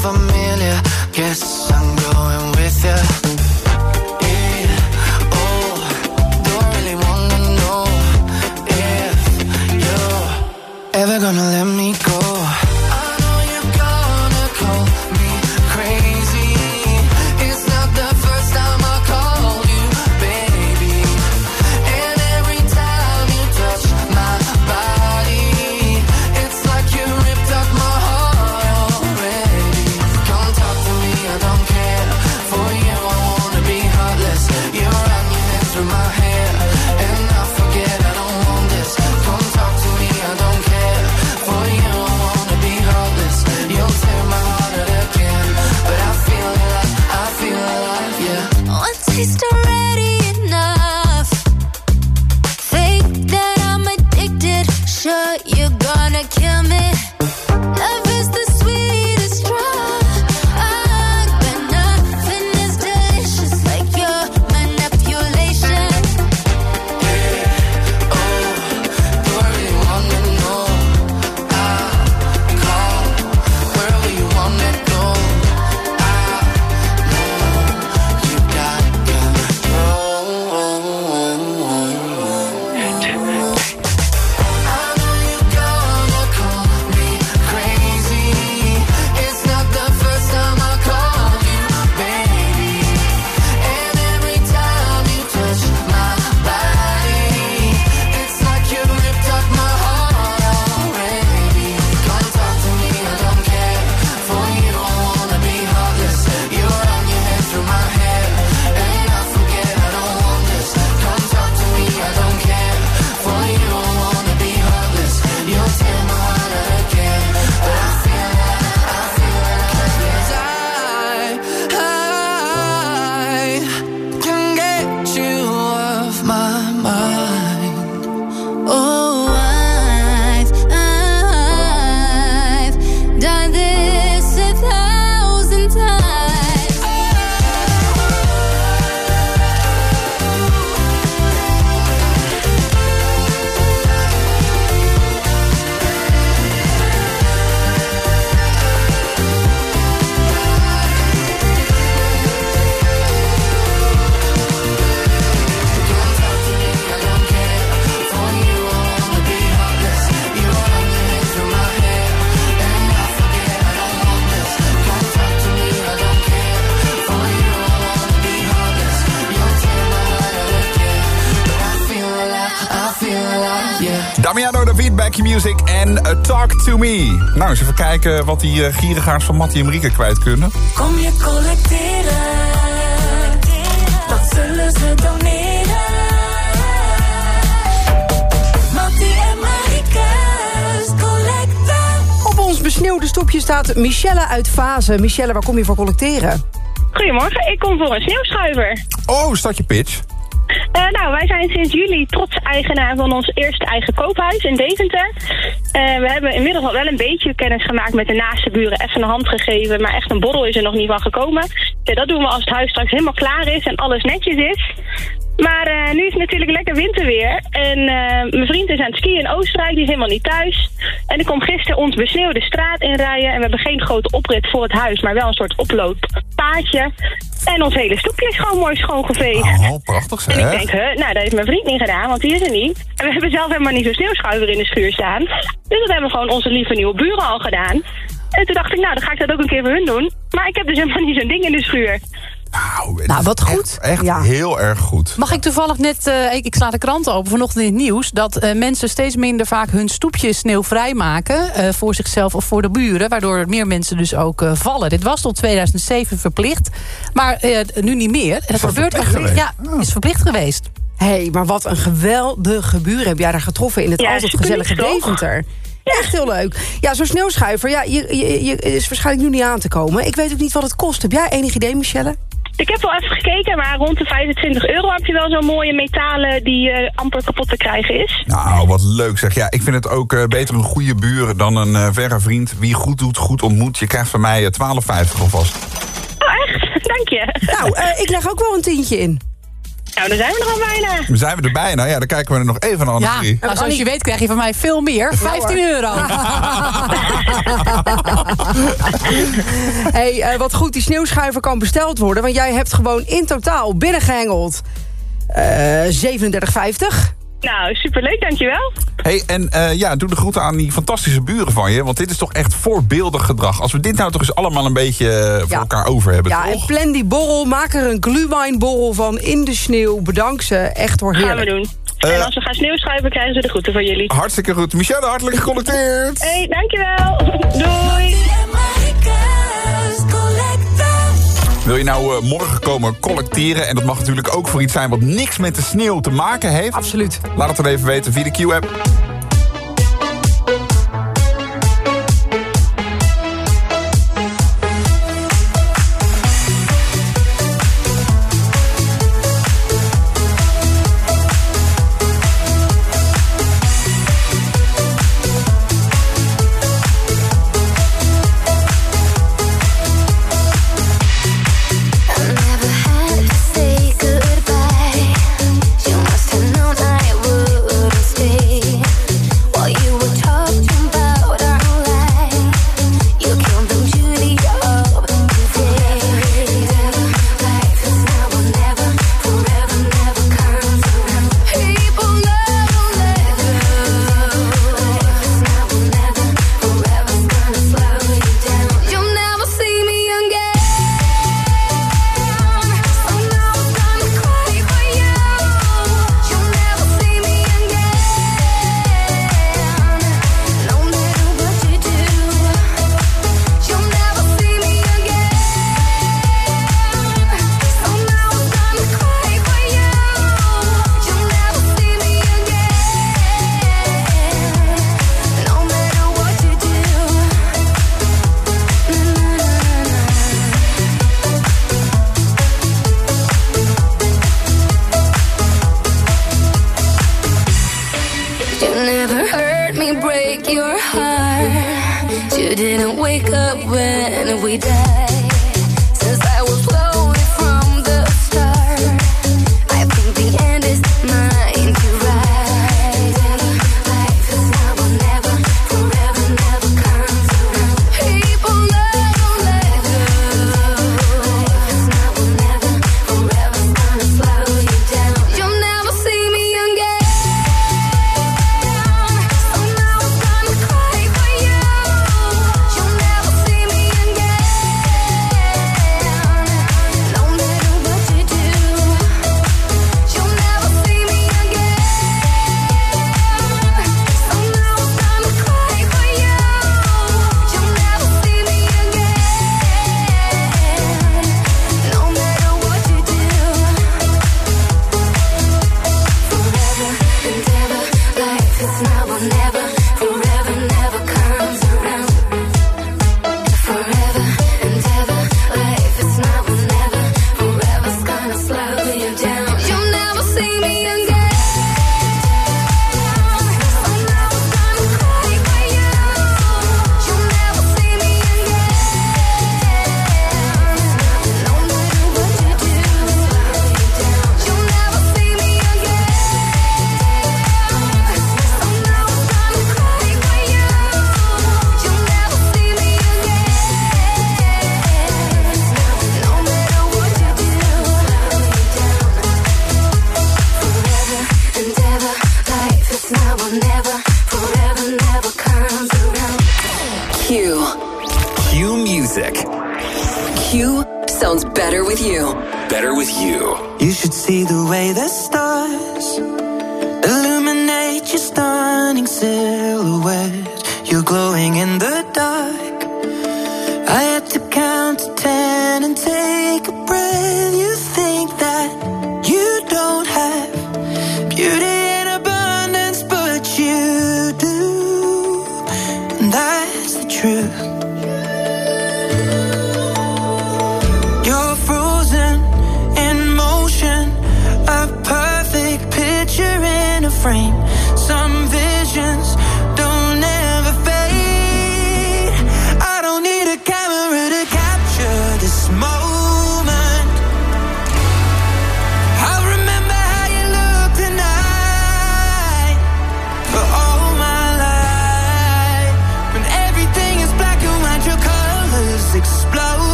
Familiar. Guess I'm going with you. Kijken wat die uh, gierigaars van Mattie en Marieke kwijt kunnen. Kom je collecteren? Wat zullen ze doneren? Mattie en Marieke's. Op ons besneeuwde stoepje staat Michelle uit Fase. Michelle, waar kom je voor collecteren? Goedemorgen, ik kom voor een sneeuwschuiver. Oh, start je pitch. Uh, nou, wij zijn sinds juli trots eigenaar van ons eerste eigen koophuis in Deventer. Uh, we hebben inmiddels al wel een beetje kennis gemaakt met de naaste buren. Even een hand gegeven, maar echt een borrel is er nog niet van gekomen. Dat doen we als het huis straks helemaal klaar is en alles netjes is. Maar uh, nu is het natuurlijk lekker winterweer. En mijn vriend is aan het skiën in Oostenrijk, die is helemaal niet thuis. En ik kom gisteren ons besneeuwde straat inrijden. En we hebben geen grote oprit voor het huis, maar wel een soort oplooppaadje. En ons hele stoepje is gewoon mooi schoongeveegd. Oh, prachtig zeg. En ik denk, huh, nou, dat heeft mijn vriend niet gedaan, want die is er niet. En we hebben zelf helemaal niet zo'n sneeuwschuiver in de schuur staan. Dus dat hebben gewoon onze lieve nieuwe buren al gedaan. En toen dacht ik, nou, dan ga ik dat ook een keer voor hun doen. Maar ik heb dus helemaal niet zo'n ding in de schuur. Nou, nou wat goed. Echt, echt heel erg goed. Mag ik toevallig net, uh, ik, ik, sla de krant open vanochtend in het nieuws... dat uh, mensen steeds minder vaak hun stoepjes sneeuwvrij maken... Uh, voor zichzelf of voor de buren, waardoor meer mensen dus ook vallen. Dit was tot 2007 verplicht, maar nu niet meer. En dat, gebeurt echt. Ja, is verplicht geweest. Hé, hey, maar wat een geweldige buren heb jij daar getroffen... in het ja, altijd gezellige Deventer. Echt heel leuk. Ja, zo'n sneeuwschuiver ja, je, je, je, is waarschijnlijk nu niet aan te komen. Ik weet ook niet wat het kost. Heb jij enig idee, Michelle? Ik heb wel even gekeken, maar rond de 25 euro heb je wel zo'n mooie metalen die uh, amper kapot te krijgen is. Nou, wat leuk zeg. Ja, ik vind het ook uh, beter een goede buur dan een uh, verre vriend. Wie goed doet, goed ontmoet. Je krijgt van mij 12,50 alvast. Oh, echt? Dank je. Nou, ik leg ook wel een tientje in. Nou, dan zijn we er al bijna. Dan zijn we er bijna. Ja, dan kijken we er nog even naar. Ja, maar zoals je weet krijg je van mij veel meer. 15 euro. hey, uh, wat goed, die sneeuwschuiver kan besteld worden. Want jij hebt gewoon in totaal binnengehengeld uh, 37,50. Nou, superleuk, dankjewel. hey, en uh, ja, doe de groeten aan die fantastische buren van je. Want dit is toch echt voorbeeldig gedrag. Als we dit nou toch eens allemaal een beetje uh, voor ja. elkaar over hebben, Ja, toch? en plan die borrel. Maak er een glühweinborrel van in de sneeuw. Bedank ze. Echt hoor, heerlijk. Gaan we doen. Uh, en als we gaan sneeuwschuiven, krijgen ze de groeten van jullie. Hartstikke goed. Michelle, hartelijk gecollecteerd. hey, dankjewel. Doei. Wil je nou uh, morgen komen collecteren? En dat mag natuurlijk ook voor iets zijn wat niks met de sneeuw te maken heeft. Absoluut. Laat het dan even weten via de Q-app.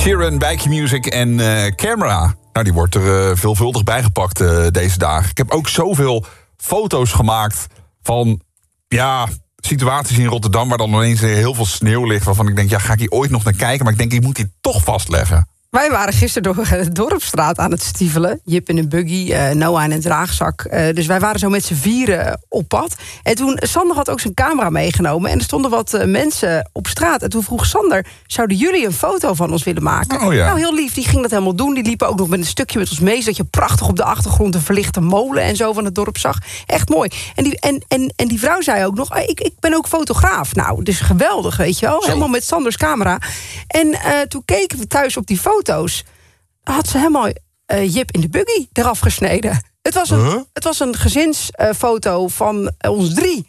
Sharon, Bike Music en eh, Camera. Nou, die wordt er eh, veelvuldig bijgepakt eh, deze dagen. Ik heb ook zoveel foto's gemaakt van, ja, situaties in Rotterdam... waar dan ineens heel veel sneeuw ligt, waarvan ik denk, ja, ga ik hier ooit nog naar kijken? Maar ik denk, ik moet die toch vastleggen. Wij waren gisteren door de dorpstraat aan het stiefelen. Jip in een buggy, eh, Noah in een draagzak. Eh, dus wij waren zo met z'n vieren op pad. En toen, Sander had ook zijn camera meegenomen... en er stonden wat eh, mensen op straat. En toen vroeg Sander, zouden jullie een foto van ons willen maken? Oh ja. Nou, heel lief, die ging dat helemaal doen. Die liepen ook nog met een stukje met ons mee... zodat je prachtig op de achtergrond een verlichte molen... en zo van het dorp zag. Echt mooi. En die, en, en, en die vrouw zei ook nog, "Ah, ik, ik ben ook fotograaf. Nou, dus geweldig, weet je wel. Helemaal met Sanders camera. En toen keken we thuis op die foto's had ze helemaal eh, Jip in de buggy eraf gesneden. Het was een, Huh? het was een gezinsfoto van ons drie.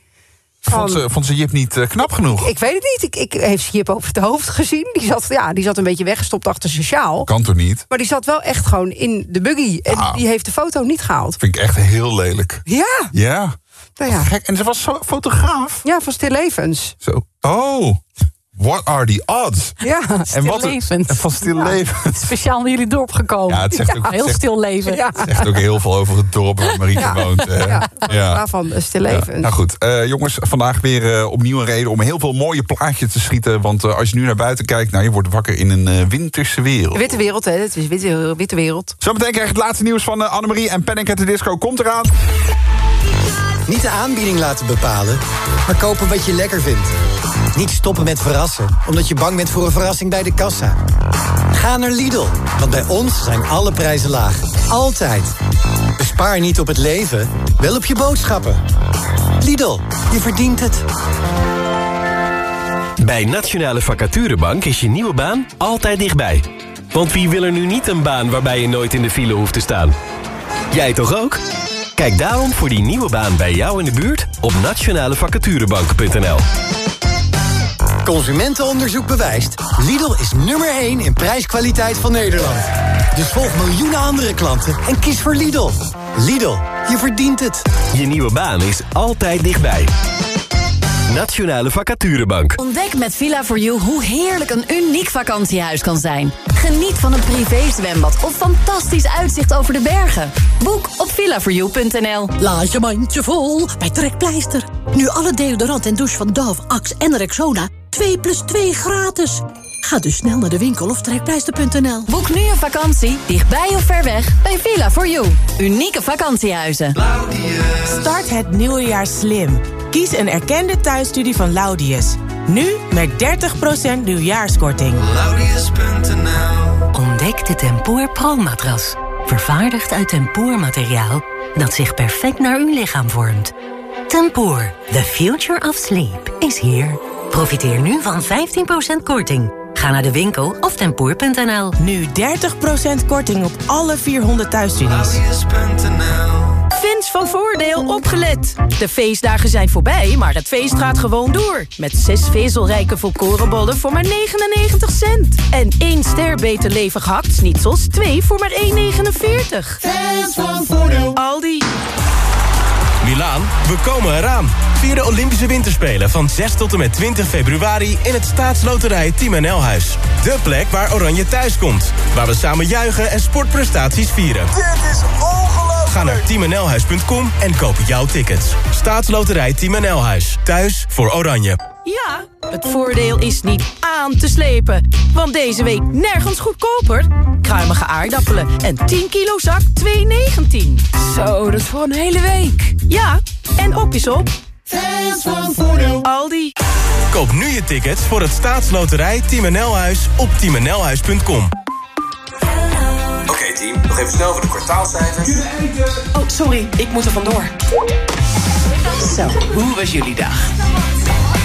Van, Vond ze, vond ze Jip niet eh, knap genoeg? ik weet het niet. Ik, ik heeft Jip over het hoofd gezien. Die zat, ja, die zat een beetje weggestopt achter zijn sjaal. Kan toch niet? Maar die zat wel echt gewoon in de buggy. En Ah. die heeft de foto niet gehaald. Vind ik echt heel lelijk. Ja, Ja. nou ja. Gek. En ze was zo fotograaf. Ja, van Stil Levens. Zo. Oh. What are the odds? Ja, en wat Stillevens. en van stil leven. Speciaal naar jullie dorp gekomen. Ja, het zegt ook- heel zegt- stil leven. Ja. Zegt ook heel veel over het dorp waar Marieke Ja. woont. Ja, ja. daarvan eh, Stil Ja. Levens. Nou goed, eh, jongens, vandaag weer eh, opnieuw een reden om heel veel mooie plaatjes te schieten. Want als je nu naar buiten kijkt, nou, je wordt wakker in een winterse wereld. Witte wereld, hè. Het is witte, witte wereld. Zometeen krijg je het laatste nieuws van Annemarie en Panic at the Disco komt eraan. Niet de aanbieding laten bepalen, maar kopen wat je lekker vindt. Niet stoppen met verrassen, omdat je bang bent voor een verrassing bij de kassa. Ga naar Lidl, want bij ons zijn alle prijzen laag. Altijd. Bespaar niet op het leven, wel op je boodschappen. Lidl, je verdient het. Bij Nationale Vacaturebank is je nieuwe baan altijd dichtbij. Want wie wil er nu niet een baan waarbij je nooit in de file hoeft te staan? Jij toch ook? Kijk daarom voor die nieuwe baan bij jou in de buurt op nationalevacaturebank.nl. Consumentenonderzoek bewijst. Lidl is nummer 1 in prijskwaliteit van Nederland. Dus volg miljoenen andere klanten en kies voor Lidl. Lidl, je verdient het. Je nieuwe baan is altijd dichtbij. Nationale Vacaturebank. Ontdek met Villa4You hoe heerlijk een uniek vakantiehuis kan zijn. Geniet van een privézwembad of fantastisch uitzicht over de bergen. Boek op villa4you.nl. Laat je mandje vol bij Trekpleister. Nu alle deodorant en douche van Dove, Axe en Rexona 2 plus 2 gratis. Ga dus snel naar de winkel of trekpleister.nl. Boek nu een vakantie, dichtbij of ver weg, bij Villa4You. Unieke vakantiehuizen. Start het nieuwe jaar slim. Kies een erkende thuisstudie van Laudius. Nu met 30% nieuwjaarskorting. Ontdek de Tempoor Pro-matras. Vervaardigd uit tempoormateriaal dat zich perfect naar uw lichaam vormt. Tempoor, the future of sleep, is here. Profiteer nu van 15% korting. Ga naar de winkel of tempoor.nl. Nu 30% korting op alle 400 thuisstudies. Fans van Voordeel opgelet. De feestdagen zijn voorbij, maar het feest gaat gewoon door. Met zes vezelrijke volkorenbollen voor maar 99 cent. En één ster beter levig hakt-snitsels, twee voor maar 1,49. Fans van Voordeel. Aldi. Milaan, we komen eraan. Vier de Olympische Winterspelen van 6 tot en met 20 februari... in het staatsloterij Team NL Huis. De plek waar Oranje thuis komt. Waar we samen juichen en sportprestaties vieren. Dit is ongelooflijk! Ga naar teamnlhuis.com en koop jouw tickets. Staatsloterij Team NL Huis. Thuis voor Oranje. Ja, het voordeel is niet aan te slepen. Want deze week nergens goedkoper. Kruimige aardappelen en 10 kilo zak 2,19. Zo, dat is voor een hele week. Ja, en op is op. Fans van Voordeel. Aldi. Koop nu je tickets voor het staatsloterij Team NL Huis op teamnlhuis.com. Oké team, nog even snel voor de kwartaalcijfers. Oh, sorry, ik moet er vandoor. Zo, hoe was jullie dag?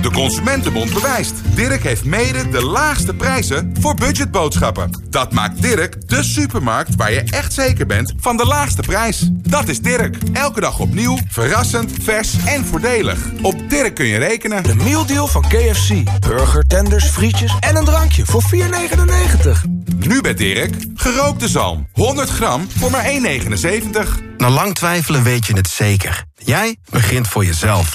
De Consumentenbond bewijst. Dirk heeft mede de laagste prijzen voor budgetboodschappen. Dat maakt Dirk de supermarkt waar je echt zeker bent van de laagste prijs. Dat is Dirk. Elke dag opnieuw, verrassend, vers en voordelig. Op Dirk kun je rekenen. De mealdeal van KFC. Burger, tenders, frietjes en een drankje voor 4,99. Nu bij Dirk, gerookte zalm. 100 gram voor maar 1,79. Na lang twijfelen weet je het zeker. Jij begint voor jezelf.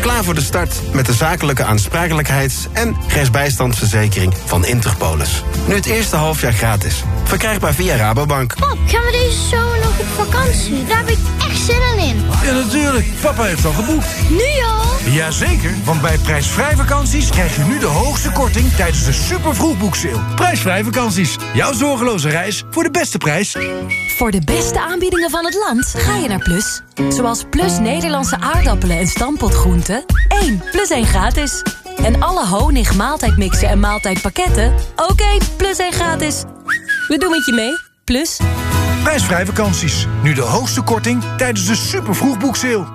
Klaar voor de start met de zakelijke aansprakelijkheids- en rechtsbijstandsverzekering van Interpolis. Nu het eerste halfjaar gratis. Verkrijgbaar via Rabobank. Pap, gaan we deze zomer nog op vakantie? Daar heb ik. Natuurlijk. Papa heeft al geboekt. Nu al? Jazeker, want bij prijsvrij vakanties krijg je nu de hoogste korting tijdens de super vroegboekseil. Prijsvrij vakanties. Jouw zorgeloze reis voor de beste prijs. Voor de beste aanbiedingen van het land ga je naar Plus. Zoals Plus Nederlandse aardappelen en stampotgroenten. 1 plus 1 gratis. En alle honig, maaltijdmixen en maaltijdpakketten. Ook 1 plus 1 gratis. We doen het je mee. Plus. Prijsvrij vakanties. Nu de hoogste korting tijdens de super vroegboekseil.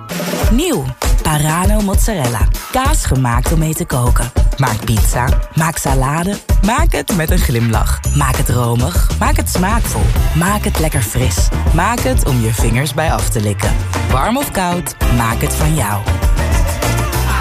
Nieuw. Parano mozzarella. Kaas gemaakt om mee te koken. Maak pizza. Maak salade. Maak het met een glimlach. Maak het romig. Maak het smaakvol. Maak het lekker fris. Maak het om je vingers bij af te likken. Warm of koud, maak het van jou.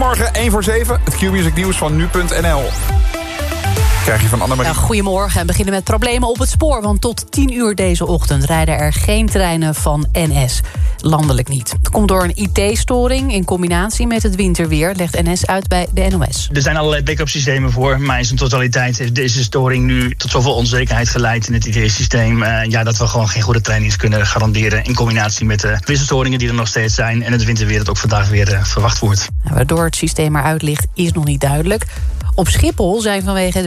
Goedemorgen, 1 voor 7. Het Q-Music nieuws van nu.nl. Krijg je van Annemarie. Ja, goedemorgen en beginnen met problemen op het spoor. Want tot 10 uur deze ochtend rijden er geen treinen van NS. Landelijk niet. Het komt door een IT-storing in combinatie met het winterweer... legt NS uit bij de NOS. Er zijn allerlei backup systemen voor, maar in zijn totaliteit heeft deze storing nu tot zoveel onzekerheid geleid in het IT-systeem. eh, ja, dat we gewoon geen goede trainingen kunnen garanderen. In combinatie met de wisselstoringen die er nog steeds zijn en het winterweer dat ook vandaag weer eh, verwacht wordt. Waardoor het systeem eruit ligt is nog niet duidelijk. Op Schiphol zijn vanwege